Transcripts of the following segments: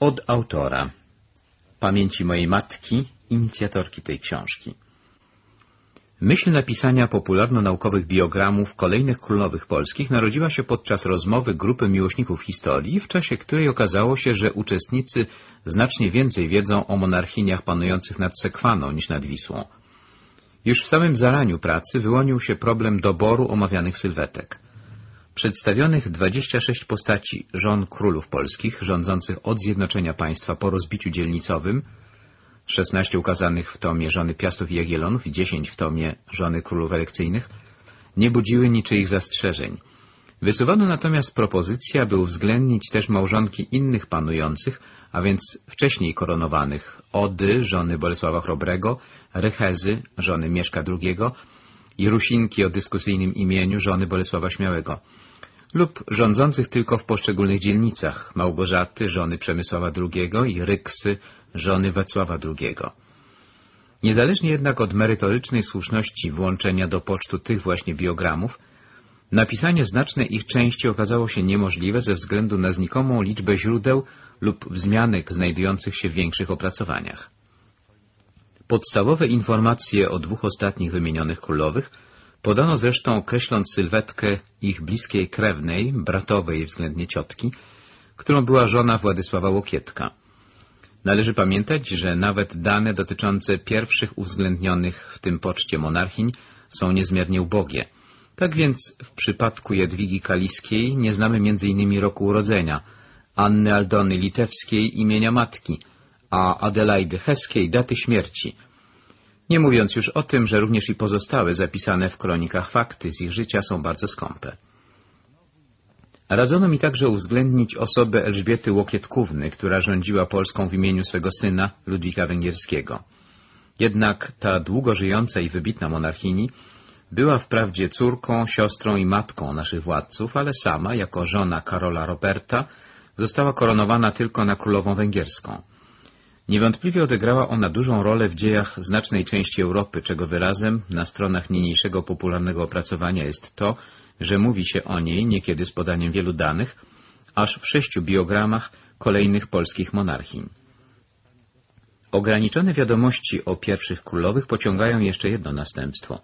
Od autora. Pamięci mojej matki, inicjatorki tej książki. Myśl napisania popularno-naukowych biogramów kolejnych królowych polskich narodziła się podczas rozmowy grupy miłośników historii, w czasie której okazało się, że uczestnicy znacznie więcej wiedzą o monarchiniach panujących nad Sekwaną niż nad Wisłą. Już w samym zaraniu pracy wyłonił się problem doboru omawianych sylwetek. Przedstawionych 26 postaci żon królów polskich, rządzących od zjednoczenia państwa po rozbiciu dzielnicowym, 16 ukazanych w tomie żony Piastów i Jagiellonów i 10 w tomie żony królów elekcyjnych, nie budziły niczyich zastrzeżeń. Wysuwano natomiast propozycję, aby uwzględnić też małżonki innych panujących, a więc wcześniej koronowanych, Ody, żony Bolesława Chrobrego, Rychezy, żony Mieszka II i Rusinki o dyskusyjnym imieniu, żony Bolesława Śmiałego lub rządzących tylko w poszczególnych dzielnicach Małgorzaty, żony Przemysława II i Ryksy, żony Wacława II. Niezależnie jednak od merytorycznej słuszności włączenia do pocztu tych właśnie biogramów, napisanie znacznej ich części okazało się niemożliwe ze względu na znikomą liczbę źródeł lub wzmianek znajdujących się w większych opracowaniach. Podstawowe informacje o dwóch ostatnich wymienionych królowych Podano zresztą, kreśląc sylwetkę ich bliskiej krewnej, bratowej względnie ciotki, którą była żona Władysława Łokietka. Należy pamiętać, że nawet dane dotyczące pierwszych uwzględnionych w tym poczcie monarchiń są niezmiernie ubogie. Tak więc w przypadku Jadwigi Kaliskiej nie znamy m.in. roku urodzenia, Anny Aldony Litewskiej imienia matki, a Adelaidy Heskiej daty śmierci – nie mówiąc już o tym, że również i pozostałe zapisane w kronikach fakty z ich życia są bardzo skąpe. Radzono mi także uwzględnić osobę Elżbiety Łokietkówny, która rządziła Polską w imieniu swego syna Ludwika Węgierskiego. Jednak ta długo żyjąca i wybitna monarchini była wprawdzie córką, siostrą i matką naszych władców, ale sama, jako żona Karola Roberta, została koronowana tylko na królową węgierską. Niewątpliwie odegrała ona dużą rolę w dziejach znacznej części Europy, czego wyrazem na stronach niniejszego popularnego opracowania jest to, że mówi się o niej, niekiedy z podaniem wielu danych, aż w sześciu biogramach kolejnych polskich monarchii. Ograniczone wiadomości o pierwszych królowych pociągają jeszcze jedno następstwo.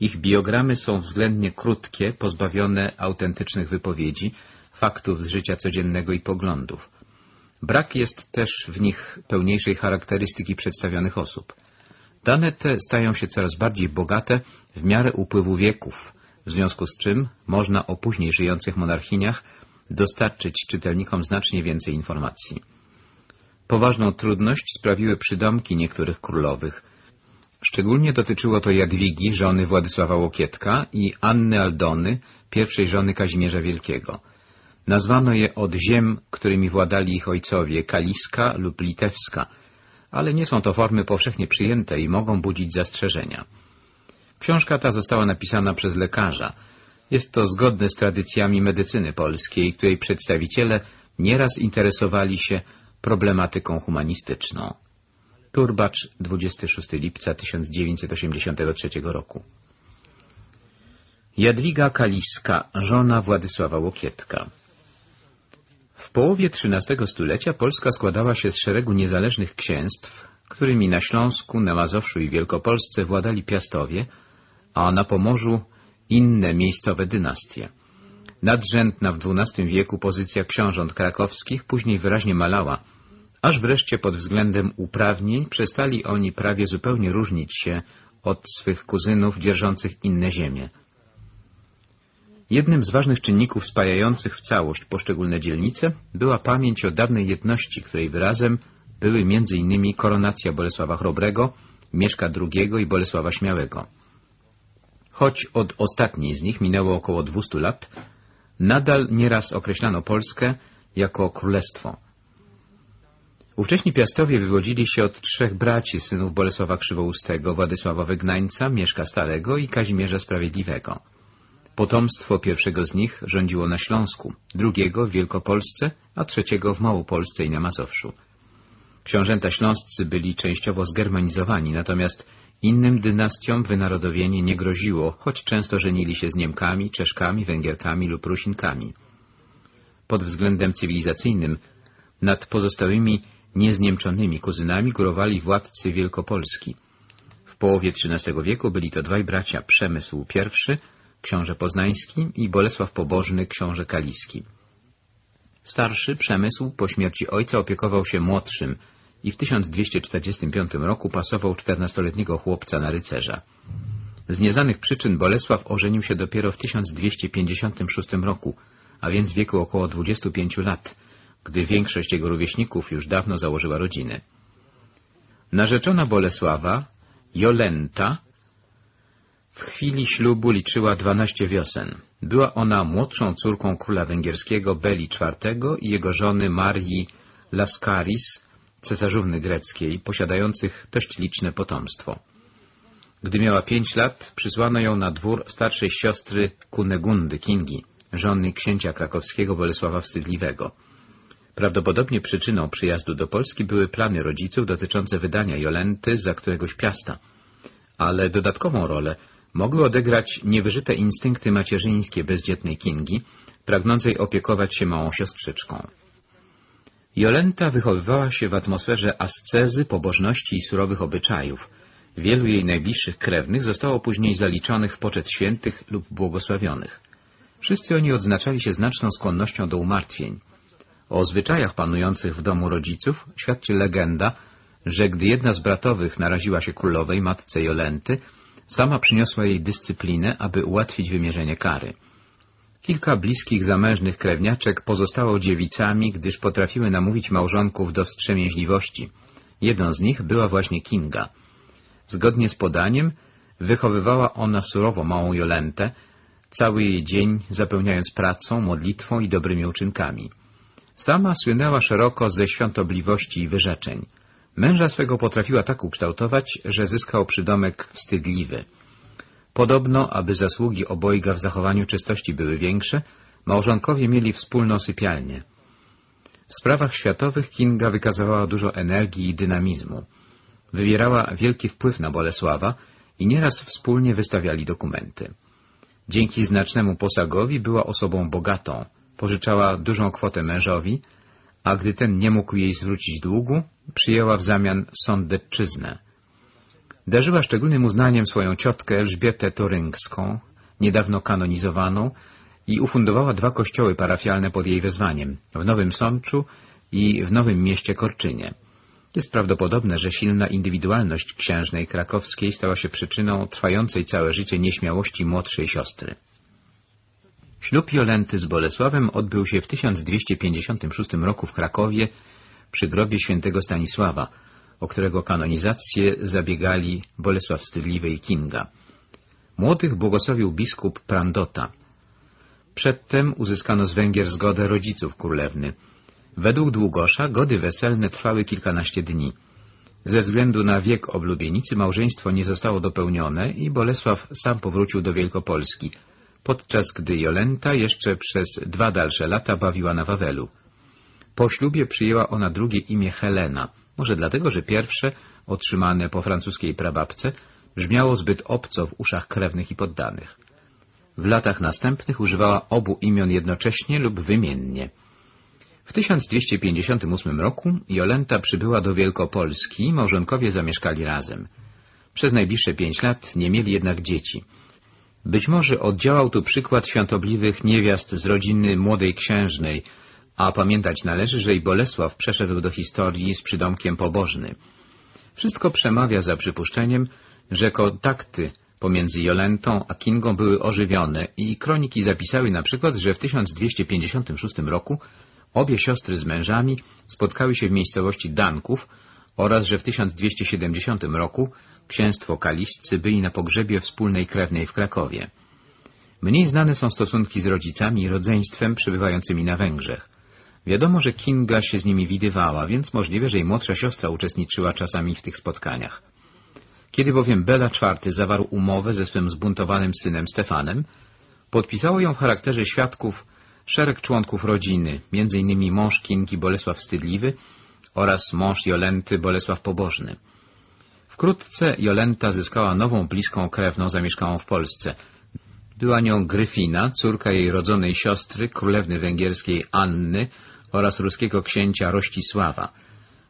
Ich biogramy są względnie krótkie, pozbawione autentycznych wypowiedzi, faktów z życia codziennego i poglądów. Brak jest też w nich pełniejszej charakterystyki przedstawionych osób. Dane te stają się coraz bardziej bogate w miarę upływu wieków, w związku z czym można o później żyjących monarchiniach dostarczyć czytelnikom znacznie więcej informacji. Poważną trudność sprawiły przydomki niektórych królowych. Szczególnie dotyczyło to Jadwigi, żony Władysława Łokietka i Anny Aldony, pierwszej żony Kazimierza Wielkiego — Nazwano je od ziem, którymi władali ich ojcowie, Kaliska lub Litewska, ale nie są to formy powszechnie przyjęte i mogą budzić zastrzeżenia. Książka ta została napisana przez lekarza. Jest to zgodne z tradycjami medycyny polskiej, której przedstawiciele nieraz interesowali się problematyką humanistyczną. Turbacz, 26 lipca 1983 roku. Jadwiga Kaliska, żona Władysława Łokietka połowie XIII stulecia Polska składała się z szeregu niezależnych księstw, którymi na Śląsku, na Mazowszu i Wielkopolsce władali Piastowie, a na Pomorzu inne miejscowe dynastie. Nadrzędna w XII wieku pozycja książąt krakowskich później wyraźnie malała, aż wreszcie pod względem uprawnień przestali oni prawie zupełnie różnić się od swych kuzynów dzierżących inne ziemie. Jednym z ważnych czynników spajających w całość poszczególne dzielnice była pamięć o dawnej jedności, której wyrazem były m.in. koronacja Bolesława Chrobrego, Mieszka II i Bolesława Śmiałego. Choć od ostatniej z nich minęło około 200 lat, nadal nieraz określano Polskę jako królestwo. Ówcześni Piastowie wywodzili się od trzech braci, synów Bolesława Krzywoustego, Władysława Wygnańca, Mieszka Starego i Kazimierza Sprawiedliwego. Potomstwo pierwszego z nich rządziło na Śląsku, drugiego w Wielkopolsce, a trzeciego w Małopolsce i na Mazowszu. Książęta śląscy byli częściowo zgermanizowani, natomiast innym dynastiom wynarodowienie nie groziło, choć często żenili się z Niemkami, Czeszkami, Węgierkami lub Rusinkami. Pod względem cywilizacyjnym Nad pozostałymi niezniemczonymi kuzynami górowali władcy Wielkopolski. W połowie XIII wieku byli to dwaj bracia Przemysł I, książę poznański i Bolesław Pobożny, książę kaliski. Starszy Przemysł po śmierci ojca opiekował się młodszym i w 1245 roku pasował czternastoletniego chłopca na rycerza. Z nieznanych przyczyn Bolesław ożenił się dopiero w 1256 roku, a więc w wieku około 25 lat, gdy większość jego rówieśników już dawno założyła rodziny. Narzeczona Bolesława, Jolenta, w chwili ślubu liczyła 12 wiosen. Była ona młodszą córką króla węgierskiego Beli IV i jego żony Marii Laskaris, cesarzówny greckiej, posiadających dość liczne potomstwo. Gdy miała pięć lat, przysłano ją na dwór starszej siostry Kunegundy Kingi, żony księcia krakowskiego Bolesława Wstydliwego. Prawdopodobnie przyczyną przyjazdu do Polski były plany rodziców dotyczące wydania Jolenty za któregoś piasta, ale dodatkową rolę mogły odegrać niewyżyte instynkty macierzyńskie bezdzietnej Kingi, pragnącej opiekować się małą siostrzyczką. Jolenta wychowywała się w atmosferze ascezy, pobożności i surowych obyczajów. Wielu jej najbliższych krewnych zostało później zaliczonych w poczet świętych lub błogosławionych. Wszyscy oni odznaczali się znaczną skłonnością do umartwień. O zwyczajach panujących w domu rodziców świadczy legenda, że gdy jedna z bratowych naraziła się królowej, matce Jolenty, sama przyniosła jej dyscyplinę, aby ułatwić wymierzenie kary. Kilka bliskich zamężnych krewniaczek pozostało dziewicami, gdyż potrafiły namówić małżonków do wstrzemięźliwości. Jedną z nich była właśnie Kinga. Zgodnie z podaniem wychowywała ona surowo małą Jolentę, cały jej dzień zapełniając pracą, modlitwą i dobrymi uczynkami. Sama słynęła szeroko ze świątobliwości i wyrzeczeń. Męża swego potrafiła tak ukształtować, że zyskał przydomek wstydliwy. Podobno, aby zasługi obojga w zachowaniu czystości były większe, małżonkowie mieli wspólną sypialnię. W sprawach światowych Kinga wykazywała dużo energii i dynamizmu. Wywierała wielki wpływ na Bolesława i nieraz wspólnie wystawiali dokumenty. Dzięki znacznemu posagowi była osobą bogatą, pożyczała dużą kwotę mężowi, a gdy ten nie mógł jej zwrócić długu, przyjęła w zamian sądecczyznę. Darzyła szczególnym uznaniem swoją ciotkę Elżbietę Toryngską, niedawno kanonizowaną, i ufundowała dwa kościoły parafialne pod jej wezwaniem, w Nowym Sączu i w Nowym Mieście Korczynie. Jest prawdopodobne, że silna indywidualność księżnej krakowskiej stała się przyczyną trwającej całe życie nieśmiałości młodszej siostry. Ślub Jolenty z Bolesławem odbył się w 1256 roku w Krakowie przy grobie świętego Stanisława, o którego kanonizację zabiegali Bolesław Wstydliwy i Kinga. Młodych błogosławił biskup Prandota. Przedtem uzyskano z Węgier zgodę rodziców królewny. Według Długosza gody weselne trwały kilkanaście dni. Ze względu na wiek oblubienicy małżeństwo nie zostało dopełnione i Bolesław sam powrócił do Wielkopolski, podczas gdy Jolenta jeszcze przez dwa dalsze lata bawiła na Wawelu. Po ślubie przyjęła ona drugie imię Helena, może dlatego, że pierwsze, otrzymane po francuskiej prababce, brzmiało zbyt obco w uszach krewnych i poddanych. W latach następnych używała obu imion jednocześnie lub wymiennie. W 1258 roku Jolenta przybyła do Wielkopolski i małżonkowie zamieszkali razem. Przez najbliższe pięć lat nie mieli jednak dzieci. Być może oddziałał tu przykład świątobliwych niewiast z rodziny młodej księżnej, a pamiętać należy, że i Bolesław przeszedł do historii z przydomkiem pobożny. Wszystko przemawia za przypuszczeniem, że kontakty pomiędzy Jolentą a Kingą były ożywione i kroniki zapisały na przykład, że w 1256 roku obie siostry z mężami spotkały się w miejscowości Danków oraz że w 1270 roku księstwo kaliscy byli na pogrzebie wspólnej krewnej w Krakowie. Mniej znane są stosunki z rodzicami i rodzeństwem przebywającymi na Węgrzech. Wiadomo, że Kinga się z nimi widywała, więc możliwe, że jej młodsza siostra uczestniczyła czasami w tych spotkaniach. Kiedy bowiem Bela IV zawarł umowę ze swym zbuntowanym synem Stefanem, podpisało ją w charakterze świadków szereg członków rodziny, m.in. mąż Kingi Bolesław Wstydliwy oraz mąż Jolenty Bolesław Pobożny. Wkrótce Jolenta zyskała nową bliską krewną zamieszkałą w Polsce. Była nią Gryfina, córka jej rodzonej siostry, królewny węgierskiej Anny oraz ruskiego księcia Rościsława.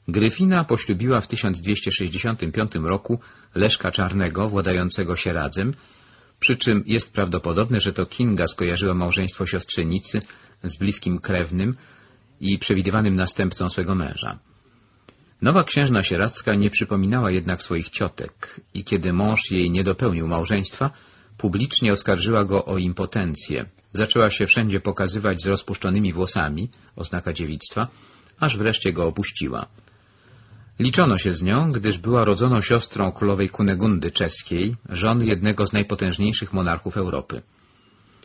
Gryfina poślubiła w 1265 roku Leszka Czarnego, władającego Sieradzem, przy czym jest prawdopodobne, że to Kinga skojarzyła małżeństwo siostrzenicy z bliskim krewnym i przewidywanym następcą swego męża. Nowa księżna sieradzka nie przypominała jednak swoich ciotek i kiedy mąż jej nie dopełnił małżeństwa, publicznie oskarżyła go o impotencję. Zaczęła się wszędzie pokazywać z rozpuszczonymi włosami, oznaka dziewictwa, aż wreszcie go opuściła. Liczono się z nią, gdyż była rodzoną siostrą królowej Kunegundy czeskiej, żon jednego z najpotężniejszych monarchów Europy.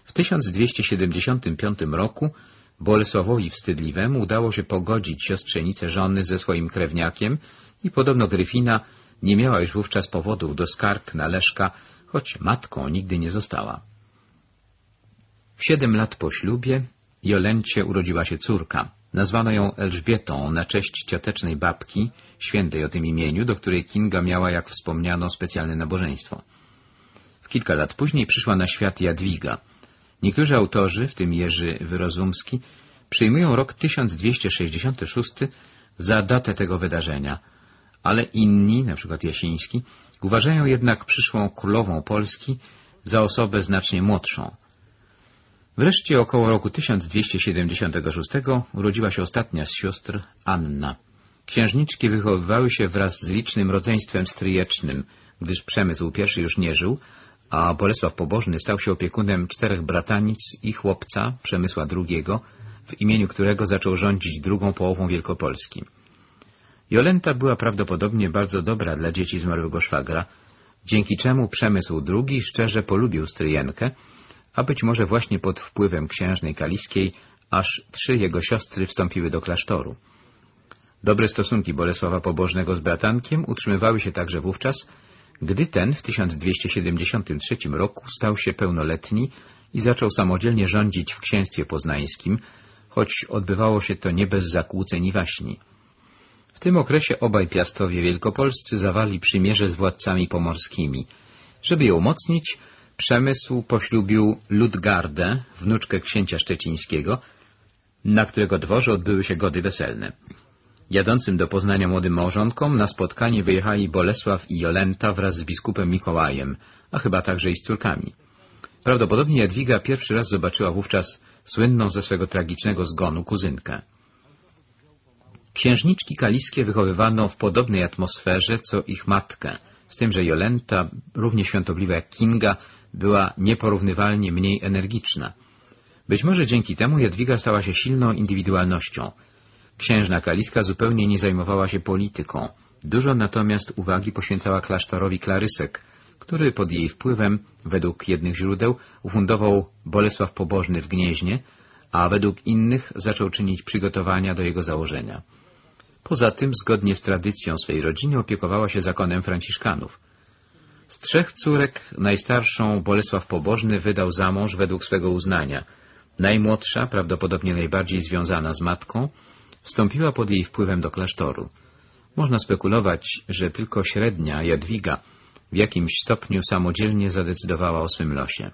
W 1275 roku Bolesławowi Wstydliwemu udało się pogodzić siostrzenicę żony ze swoim krewniakiem i podobno Gryfina nie miała już wówczas powodów do skarg na Leszka, choć matką nigdy nie została. Siedem lat po ślubie Jolencie urodziła się córka. Nazwano ją Elżbietą na cześć ciotecznej babki, świętej o tym imieniu, do której Kinga miała, jak wspomniano, specjalne nabożeństwo. W kilka lat później przyszła na świat Jadwiga. Niektórzy autorzy, w tym Jerzy Wyrozumski, przyjmują rok 1266 za datę tego wydarzenia, ale inni, przykład Jasiński, uważają jednak przyszłą królową Polski za osobę znacznie młodszą. Wreszcie około roku 1276 urodziła się ostatnia z sióstr, Anna. Księżniczki wychowywały się wraz z licznym rodzeństwem stryjecznym, gdyż Przemysł I już nie żył, a Bolesław Pobożny stał się opiekunem czterech bratanic i chłopca, Przemysła II, w imieniu którego zaczął rządzić drugą połową Wielkopolski. Jolenta była prawdopodobnie bardzo dobra dla dzieci zmarłego szwagra, dzięki czemu Przemysł II szczerze polubił stryjenkę, a być może właśnie pod wpływem księżnej kaliskiej aż trzy jego siostry wstąpiły do klasztoru. Dobre stosunki Bolesława Pobożnego z bratankiem utrzymywały się także wówczas, gdy ten w 1273 roku stał się pełnoletni i zaczął samodzielnie rządzić w księstwie poznańskim, choć odbywało się to nie bez zakłóceń i waśni. W tym okresie obaj piastowie wielkopolscy zawali przymierze z władcami pomorskimi. Żeby je umocnić, Przemysł poślubił Ludgardę, wnuczkę księcia szczecińskiego, na którego dworze odbyły się gody weselne. Jadącym do Poznania młodym małżonkom na spotkanie wyjechali Bolesław i Jolenta wraz z biskupem Mikołajem, a chyba także i z córkami. Prawdopodobnie Jadwiga pierwszy raz zobaczyła wówczas słynną ze swego tragicznego zgonu kuzynkę. Księżniczki kaliskie wychowywano w podobnej atmosferze co ich matkę, z tym, że Jolenta, równie świątobliwa jak Kinga, była nieporównywalnie mniej energiczna. Być może dzięki temu Jadwiga stała się silną indywidualnością. Księżna Kaliska zupełnie nie zajmowała się polityką. Dużo natomiast uwagi poświęcała klasztorowi Klarysek, który pod jej wpływem, według jednych źródeł, ufundował Bolesław Pobożny w Gnieźnie, a według innych zaczął czynić przygotowania do jego założenia. Poza tym, zgodnie z tradycją swej rodziny, opiekowała się zakonem franciszkanów. Z trzech córek najstarszą Bolesław Pobożny wydał za mąż według swego uznania. Najmłodsza, prawdopodobnie najbardziej związana z matką, wstąpiła pod jej wpływem do klasztoru. Można spekulować, że tylko średnia Jadwiga w jakimś stopniu samodzielnie zadecydowała o swym losie.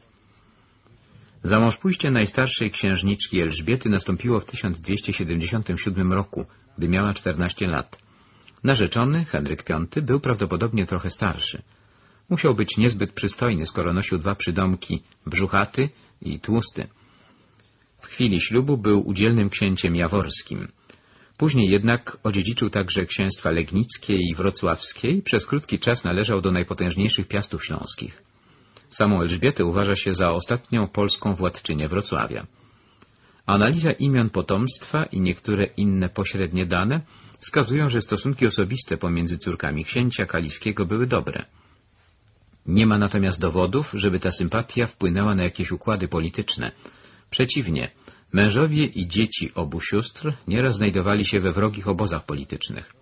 Zamążpójście najstarszej księżniczki Elżbiety nastąpiło w 1277 roku, gdy miała 14 lat. Narzeczony, Henryk V, był prawdopodobnie trochę starszy. Musiał być niezbyt przystojny, skoro nosił dwa przydomki brzuchaty i tłusty. W chwili ślubu był udzielnym księciem jaworskim. Później jednak odziedziczył także księstwa legnickie i wrocławskie i przez krótki czas należał do najpotężniejszych piastów śląskich. Samą Elżbietę uważa się za ostatnią polską władczynię Wrocławia. Analiza imion potomstwa i niektóre inne pośrednie dane wskazują, że stosunki osobiste pomiędzy córkami księcia kaliskiego były dobre. Nie ma natomiast dowodów, żeby ta sympatia wpłynęła na jakieś układy polityczne. Przeciwnie, mężowie i dzieci obu sióstr nieraz znajdowali się we wrogich obozach politycznych.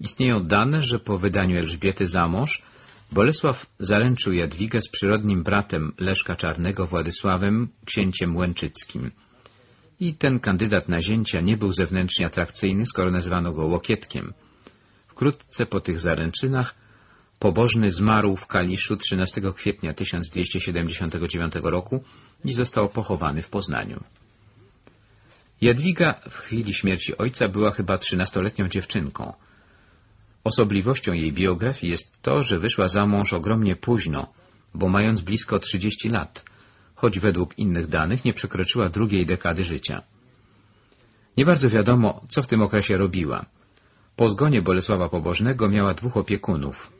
Istnieją dane, że po wydaniu Elżbiety za mąż Bolesław zaręczył Jadwigę z przyrodnim bratem Leszka Czarnego Władysławem, księciem Łęczyckim. I ten kandydat na zięcia nie był zewnętrznie atrakcyjny, skoro nazwano go Łokietkiem. Wkrótce po tych zaręczynach Pobożny zmarł w Kaliszu 13 kwietnia 1279 roku i został pochowany w Poznaniu. Jadwiga w chwili śmierci ojca była chyba trzynastoletnią dziewczynką. Osobliwością jej biografii jest to, że wyszła za mąż ogromnie późno, bo mając blisko 30 lat, choć według innych danych nie przekroczyła drugiej dekady życia. Nie bardzo wiadomo, co w tym okresie robiła. Po zgonie Bolesława Pobożnego miała dwóch opiekunów.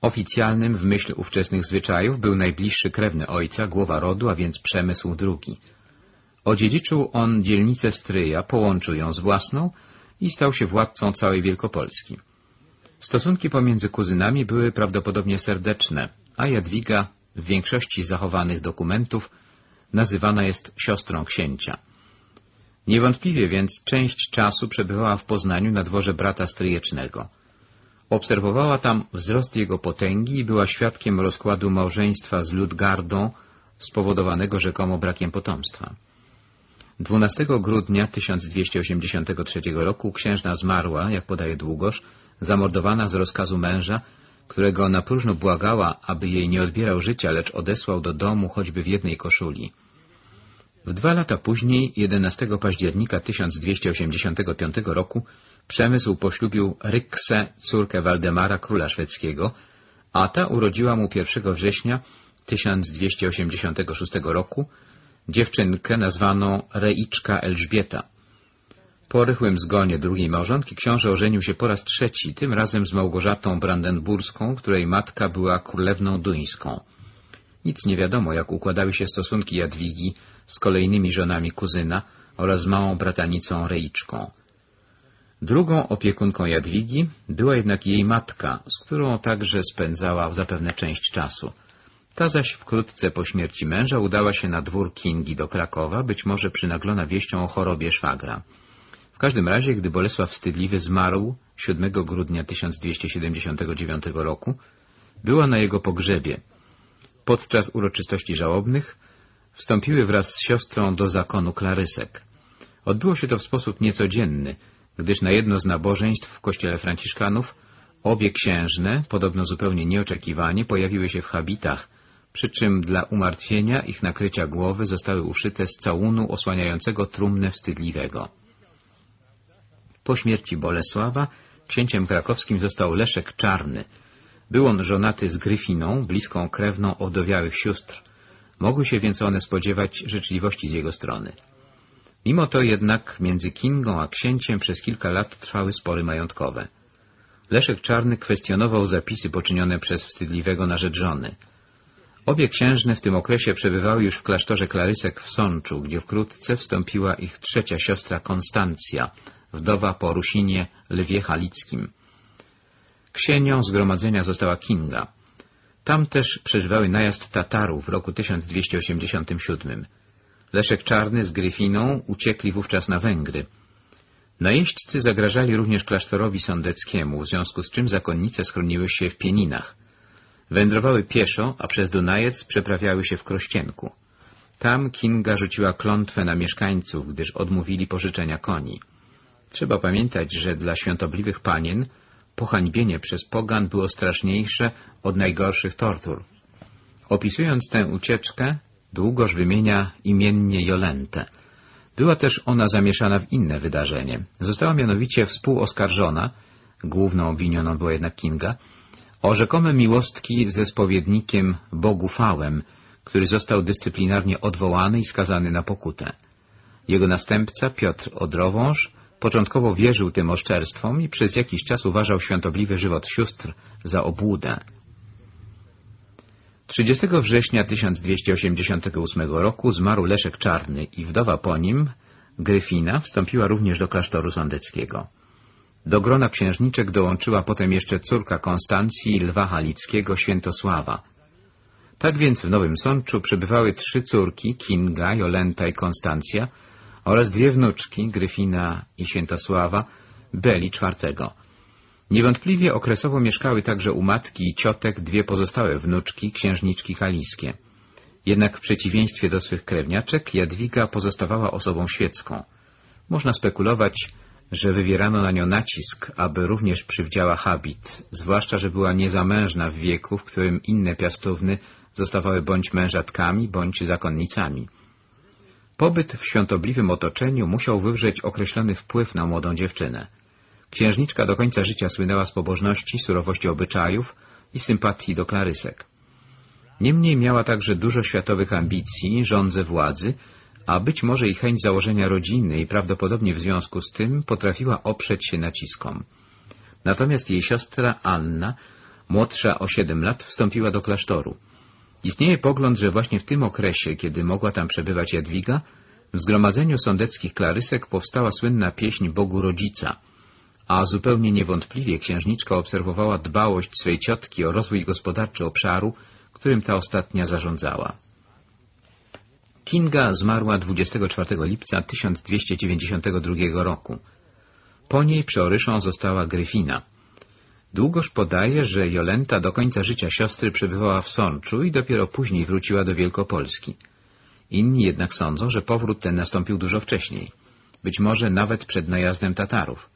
Oficjalnym w myśl ówczesnych zwyczajów był najbliższy krewny ojca, głowa rodu, a więc Przemysł II. Odziedziczył on dzielnicę Stryja, połączył ją z własną i stał się władcą całej Wielkopolski. Stosunki pomiędzy kuzynami były prawdopodobnie serdeczne, a Jadwiga w większości zachowanych dokumentów nazywana jest siostrą księcia. Niewątpliwie więc część czasu przebywała w Poznaniu na dworze brata stryjecznego. Obserwowała tam wzrost jego potęgi i była świadkiem rozkładu małżeństwa z Ludgardą, spowodowanego rzekomo brakiem potomstwa. 12 grudnia 1283 roku księżna zmarła, jak podaje Długosz, zamordowana z rozkazu męża, którego na próżno błagała, aby jej nie odbierał życia, lecz odesłał do domu choćby w jednej koszuli. W dwa lata później, 11 października 1285 roku, Przemysł poślubił Ryksę, córkę Waldemara, króla szwedzkiego, a ta urodziła mu 1 września 1286 roku dziewczynkę nazwaną Reiczka Elżbieta. Po rychłym zgonie drugiej małżonki książę ożenił się po raz trzeci, tym razem z Małgorzatą Brandenburską, której matka była królewną duńską. Nic nie wiadomo, jak układały się stosunki Jadwigi z kolejnymi żonami kuzyna oraz małą bratanicą Reiczką. Drugą opiekunką Jadwigi była jednak jej matka, z którą także spędzała zapewne część czasu. Ta zaś wkrótce po śmierci męża udała się na dwór Kingi do Krakowa, być może przynaglona wieścią o chorobie szwagra. W każdym razie, gdy Bolesław Wstydliwy zmarł 7 grudnia 1279 roku, była na jego pogrzebie. Podczas uroczystości żałobnych wstąpiły wraz z siostrą do zakonu Klarysek. Odbyło się to w sposób niecodzienny, gdyż na jedno z nabożeństw w kościele franciszkanów obie księżne, podobno zupełnie nieoczekiwanie, pojawiły się w habitach, przy czym dla umartwienia ich nakrycia głowy zostały uszyte z całunu osłaniającego trumnę wstydliwego. Po śmierci Bolesława księciem krakowskim został Leszek Czarny. Był on żonaty z Gryfiną, bliską krewną owdowiałych sióstr. Mogły się więc one spodziewać życzliwości z jego strony. Mimo to jednak między Kingą a księciem przez kilka lat trwały spory majątkowe. Leszek Czarny kwestionował zapisy poczynione przez wstydliwego na rzecz żony. Obie księżne w tym okresie przebywały już w klasztorze Klarysek w Sączu, gdzie wkrótce wstąpiła ich trzecia siostra Konstancja, wdowa po Rusinie Lwie Halickim. Ksienią zgromadzenia została Kinga. Tam też przeżywały najazd Tatarów w roku 1287. Leszek Czarny z Gryfiną uciekli wówczas na Węgry. Najeźdźcy zagrażali również klasztorowi sądeckiemu, w związku z czym zakonnice schroniły się w Pieninach. Wędrowały pieszo, a przez Dunajec przeprawiały się w Krościenku. Tam Kinga rzuciła klątwę na mieszkańców, gdyż odmówili pożyczenia koni. Trzeba pamiętać, że dla świątobliwych panien pohańbienie przez pogan było straszniejsze od najgorszych tortur. Opisując tę ucieczkę, Długoż wymienia imiennie Jolentę. Była też ona zamieszana w inne wydarzenie. Została mianowicie współoskarżona, główną obwinioną była jednak Kinga, o rzekome miłostki ze spowiednikiem Bogufałem, który został dyscyplinarnie odwołany i skazany na pokutę. Jego następca, Piotr Odrowąż, początkowo wierzył tym oszczerstwom i przez jakiś czas uważał świątobliwy żywot sióstr za obłudę. 30 września 1288 roku zmarł Leszek Czarny i wdowa po nim, Gryfina, wstąpiła również do klasztoru sądeckiego. Do grona księżniczek dołączyła potem jeszcze córka Konstancji Lwa Halickiego Świętosława. Tak więc w Nowym Sączu przebywały trzy córki, Kinga, Jolenta i Konstancja oraz dwie wnuczki, Gryfina i Świętosława, Beli czwartego. Niewątpliwie okresowo mieszkały także u matki i ciotek dwie pozostałe wnuczki, księżniczki halijskie. Jednak w przeciwieństwie do swych krewniaczek, Jadwiga pozostawała osobą świecką. Można spekulować, że wywierano na nią nacisk, aby również przywdziała habit, zwłaszcza, że była niezamężna w wieku, w którym inne piastowny zostawały bądź mężatkami, bądź zakonnicami. Pobyt w świątobliwym otoczeniu musiał wywrzeć określony wpływ na młodą dziewczynę. Księżniczka do końca życia słynęła z pobożności, surowości obyczajów i sympatii do klarysek. Niemniej miała także dużo światowych ambicji, żądze władzy, a być może i chęć założenia rodziny i prawdopodobnie w związku z tym potrafiła oprzeć się naciskom. Natomiast jej siostra Anna, młodsza o siedem lat, wstąpiła do klasztoru. Istnieje pogląd, że właśnie w tym okresie, kiedy mogła tam przebywać Jadwiga, w zgromadzeniu sądeckich klarysek powstała słynna pieśń Bogu Rodzica, a zupełnie niewątpliwie księżniczka obserwowała dbałość swej ciotki o rozwój gospodarczy obszaru, którym ta ostatnia zarządzała. Kinga zmarła 24 lipca 1292 roku. Po niej przeoryszą została Gryfina. Długoż podaje, że Jolenta do końca życia siostry przebywała w Sączu i dopiero później wróciła do Wielkopolski. Inni jednak sądzą, że powrót ten nastąpił dużo wcześniej, być może nawet przed najazdem Tatarów.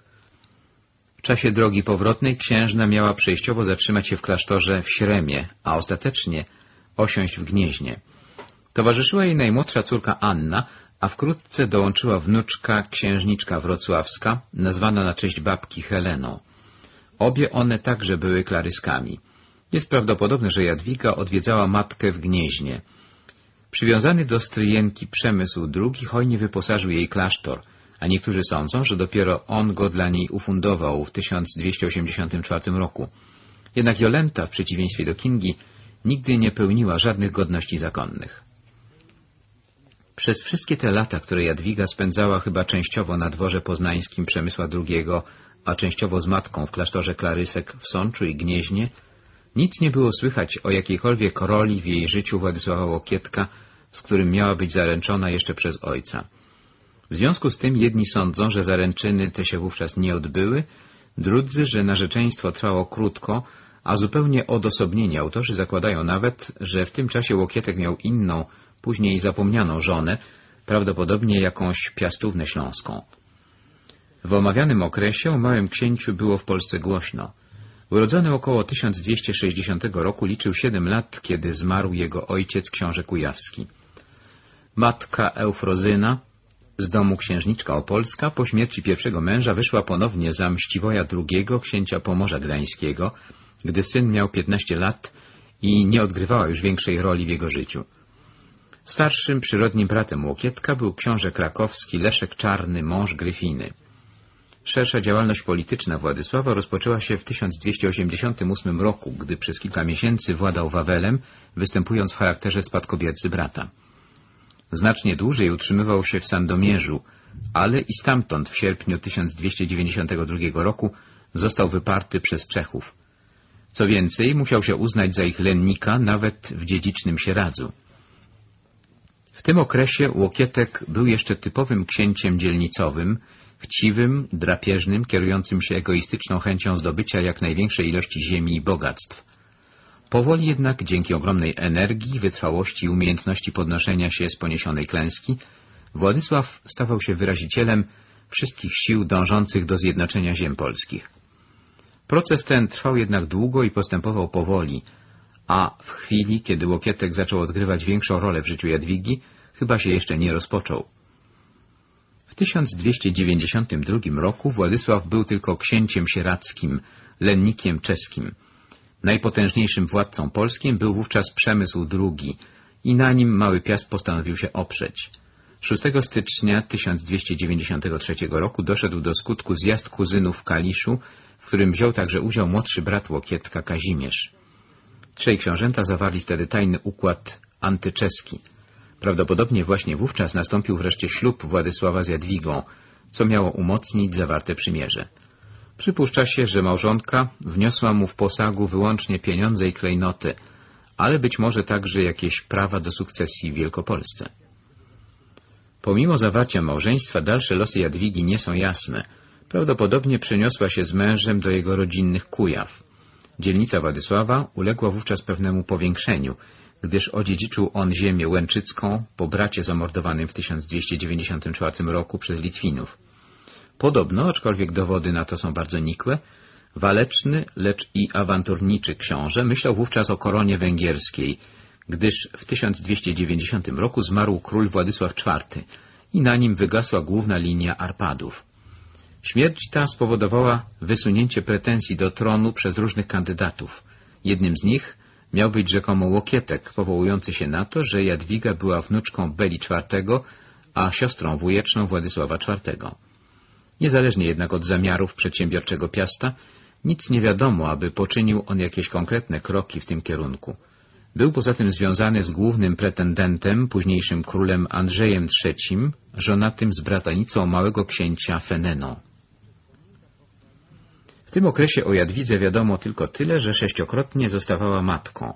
W czasie drogi powrotnej księżna miała przejściowo zatrzymać się w klasztorze w Śremie, a ostatecznie osiąść w Gnieźnie. Towarzyszyła jej najmłodsza córka Anna, a wkrótce dołączyła wnuczka księżniczka wrocławska, nazwana na cześć babki Heleną. Obie one także były klaryskami. Jest prawdopodobne, że Jadwiga odwiedzała matkę w Gnieźnie. Przywiązany do stryjenki przemysł drugi hojnie wyposażył jej klasztor, a niektórzy sądzą, że dopiero on go dla niej ufundował w 1284 roku. Jednak Jolenta, w przeciwieństwie do Kingi, nigdy nie pełniła żadnych godności zakonnych. Przez wszystkie te lata, które Jadwiga spędzała chyba częściowo na dworze poznańskim Przemysła II, a częściowo z matką w klasztorze Klarysek w Sączu i Gnieźnie, nic nie było słychać o jakiejkolwiek roli w jej życiu Władysława Łokietka, z którym miała być zaręczona jeszcze przez ojca. W związku z tym jedni sądzą, że zaręczyny te się wówczas nie odbyły, drudzy, że narzeczeństwo trwało krótko, a zupełnie odosobnieni autorzy zakładają nawet, że w tym czasie Łokietek miał inną, później zapomnianą żonę, prawdopodobnie jakąś piastuwnę śląską. W omawianym okresie o Małym Księciu było w Polsce głośno. Urodzony około 1260 roku liczył siedem lat, kiedy zmarł jego ojciec książę Kujawski. Matka Eufrozyna, z domu księżniczka opolska, po śmierci pierwszego męża wyszła ponownie za Mściwoja II, księcia Pomorza Gdańskiego, gdy syn miał 15 lat i nie odgrywała już większej roli w jego życiu. Starszym przyrodnim bratem Łokietka był książę krakowski Leszek Czarny, mąż Gryfiny. Szersza działalność polityczna Władysława rozpoczęła się w 1288 roku, gdy przez kilka miesięcy władał Wawelem, występując w charakterze spadkobiercy brata. Znacznie dłużej utrzymywał się w Sandomierzu, ale i stamtąd w sierpniu 1292 roku został wyparty przez Czechów. Co więcej, musiał się uznać za ich lennika nawet w dziedzicznym Sieradzu. W tym okresie Łokietek był jeszcze typowym księciem dzielnicowym, chciwym, drapieżnym, kierującym się egoistyczną chęcią zdobycia jak największej ilości ziemi i bogactw. Powoli jednak, dzięki ogromnej energii, wytrwałości i umiejętności podnoszenia się z poniesionej klęski, Władysław stawał się wyrazicielem wszystkich sił dążących do zjednoczenia ziem polskich. Proces ten trwał jednak długo i postępował powoli, a w chwili, kiedy Łokietek zaczął odgrywać większą rolę w życiu Jadwigi, chyba się jeszcze nie rozpoczął. W 1292 roku Władysław był tylko księciem sieradzkim, lennikiem czeskim. Najpotężniejszym władcą polskim był wówczas Przemysł II i na nim Mały Piast postanowił się oprzeć. 6 stycznia 1293 roku doszedł do skutku zjazd kuzynów w Kaliszu, w którym wziął także udział młodszy brat Łokietka Kazimierz. Trzej książęta zawarli wtedy tajny układ antyczeski. Prawdopodobnie właśnie wówczas nastąpił wreszcie ślub Władysława z Jadwigą, co miało umocnić zawarte przymierze. Przypuszcza się, że małżonka wniosła mu w posagu wyłącznie pieniądze i klejnoty, ale być może także jakieś prawa do sukcesji w Wielkopolsce. Pomimo zawarcia małżeństwa, dalsze losy Jadwigi nie są jasne. Prawdopodobnie przeniosła się z mężem do jego rodzinnych Kujaw. Dzielnica Władysława uległa wówczas pewnemu powiększeniu, gdyż odziedziczył on ziemię łęczycką po bracie zamordowanym w 1294 roku przez Litwinów. Podobno, aczkolwiek dowody na to są bardzo nikłe, waleczny, lecz i awanturniczy książę myślał wówczas o koronie węgierskiej, gdyż w 1290 roku zmarł król Władysław IV i na nim wygasła główna linia Arpadów. Śmierć ta spowodowała wysunięcie pretensji do tronu przez różnych kandydatów. Jednym z nich miał być rzekomo Łokietek, powołujący się na to, że Jadwiga była wnuczką Beli IV, a siostrą wujeczną Władysława IV. Niezależnie jednak od zamiarów przedsiębiorczego Piasta, nic nie wiadomo, aby poczynił on jakieś konkretne kroki w tym kierunku. Był poza tym związany z głównym pretendentem, późniejszym królem Andrzejem III, żonatym z bratanicą małego księcia Feneną. W tym okresie o Jadwidze wiadomo tylko tyle, że sześciokrotnie zostawała matką.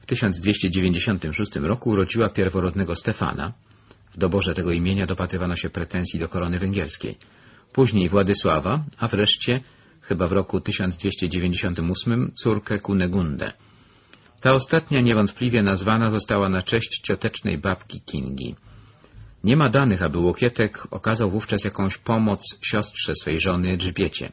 W 1296 roku urodziła pierworodnego Stefana. W doborze tego imienia dopatrywano się pretensji do korony węgierskiej. Później Władysława, a wreszcie, chyba w roku 1298, córkę Kunegundę. Ta ostatnia niewątpliwie nazwana została na cześć ciotecznej babki Kingi. Nie ma danych, aby Łokietek okazał wówczas jakąś pomoc siostrze swej żony Elżbiecie.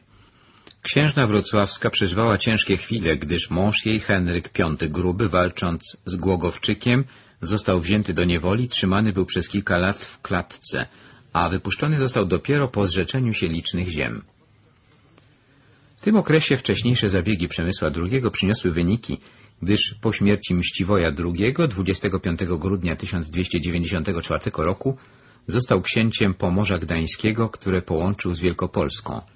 Księżna wrocławska przeżywała ciężkie chwile, gdyż mąż jej, Henryk V Gruby, walcząc z Głogowczykiem, został wzięty do niewoli, trzymany był przez kilka lat w klatce, a wypuszczony został dopiero po zrzeczeniu się licznych ziem. W tym okresie wcześniejsze zabiegi Przemysła II przyniosły wyniki, gdyż po śmierci Mściwoja II 25 grudnia 1294 roku został księciem Pomorza Gdańskiego, które połączył z Wielkopolską.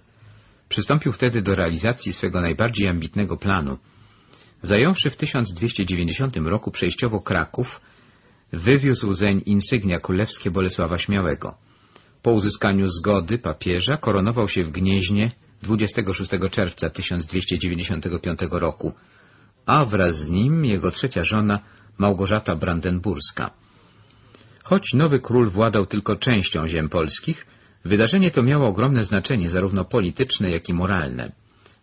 Przystąpił wtedy do realizacji swego najbardziej ambitnego planu. Zająwszy w 1290 roku przejściowo Kraków, wywiózł zeń insygnia królewskie Bolesława Śmiałego. Po uzyskaniu zgody papieża koronował się w Gnieźnie 26 czerwca 1295 roku, a wraz z nim jego trzecia żona Małgorzata Brandenburska. Choć nowy król władał tylko częścią ziem polskich, Wydarzenie to miało ogromne znaczenie, zarówno polityczne, jak i moralne.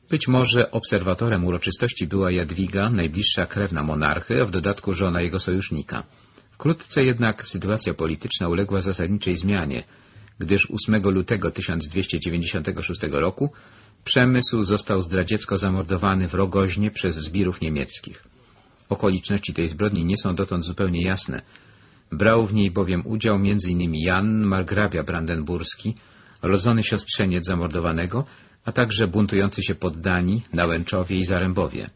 Być może obserwatorem uroczystości była Jadwiga, najbliższa krewna monarchy, a w dodatku żona jego sojusznika. Wkrótce jednak sytuacja polityczna uległa zasadniczej zmianie, gdyż 8 lutego 1296 roku Przemysł został zdradziecko zamordowany w Rogoźnie przez zbirów niemieckich. Okoliczności tej zbrodni nie są dotąd zupełnie jasne, Brał w niej bowiem udział m.in. Jan, margrabia brandenburski, rodzony siostrzeniec zamordowanego, a także buntujący się poddani na Łęczowie i Zarębowie.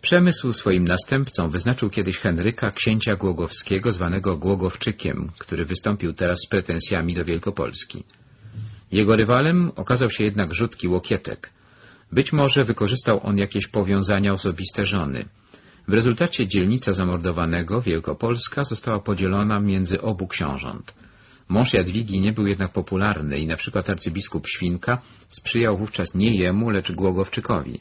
Przemysł swoim następcą wyznaczył kiedyś Henryka, księcia Głogowskiego, zwanego Głogowczykiem, który wystąpił teraz z pretensjami do Wielkopolski. Jego rywalem okazał się jednak rzutki Łokietek. Być może wykorzystał on jakieś powiązania osobiste żony — w rezultacie dzielnica zamordowanego, Wielkopolska, została podzielona między obu książąt. Mąż Jadwigi nie był jednak popularny i na przykład arcybiskup Świnka sprzyjał wówczas nie jemu, lecz Głogowczykowi.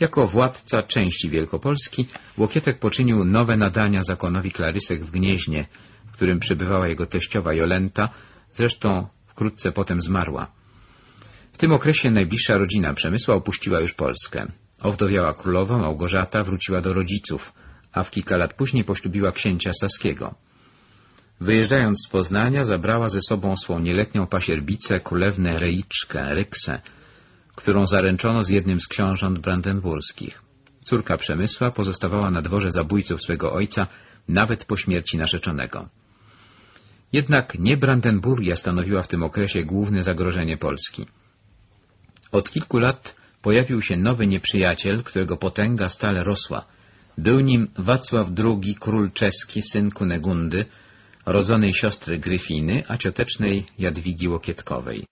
Jako władca części Wielkopolski Łokietek poczynił nowe nadania zakonowi Klarysek w Gnieźnie, w którym przebywała jego teściowa Jolenta, zresztą wkrótce potem zmarła. W tym okresie najbliższa rodzina Przemysła opuściła już Polskę. Owdowiała królowa Małgorzata wróciła do rodziców, a w kilka lat później poślubiła księcia Saskiego. Wyjeżdżając z Poznania zabrała ze sobą swą nieletnią pasierbicę, królewnę Reiczkę, Ryksę, którą zaręczono z jednym z książąt brandenburskich. Córka Przemysła pozostawała na dworze zabójców swego ojca nawet po śmierci narzeczonego. Jednak nie Brandenburgia stanowiła w tym okresie główne zagrożenie Polski. Od kilku lat pojawił się nowy nieprzyjaciel, którego potęga stale rosła. Był nim Wacław II, król czeski, syn Kunegundy, rodzonej siostry Gryfiny, a ciotecznej Jadwigi Łokietkowej.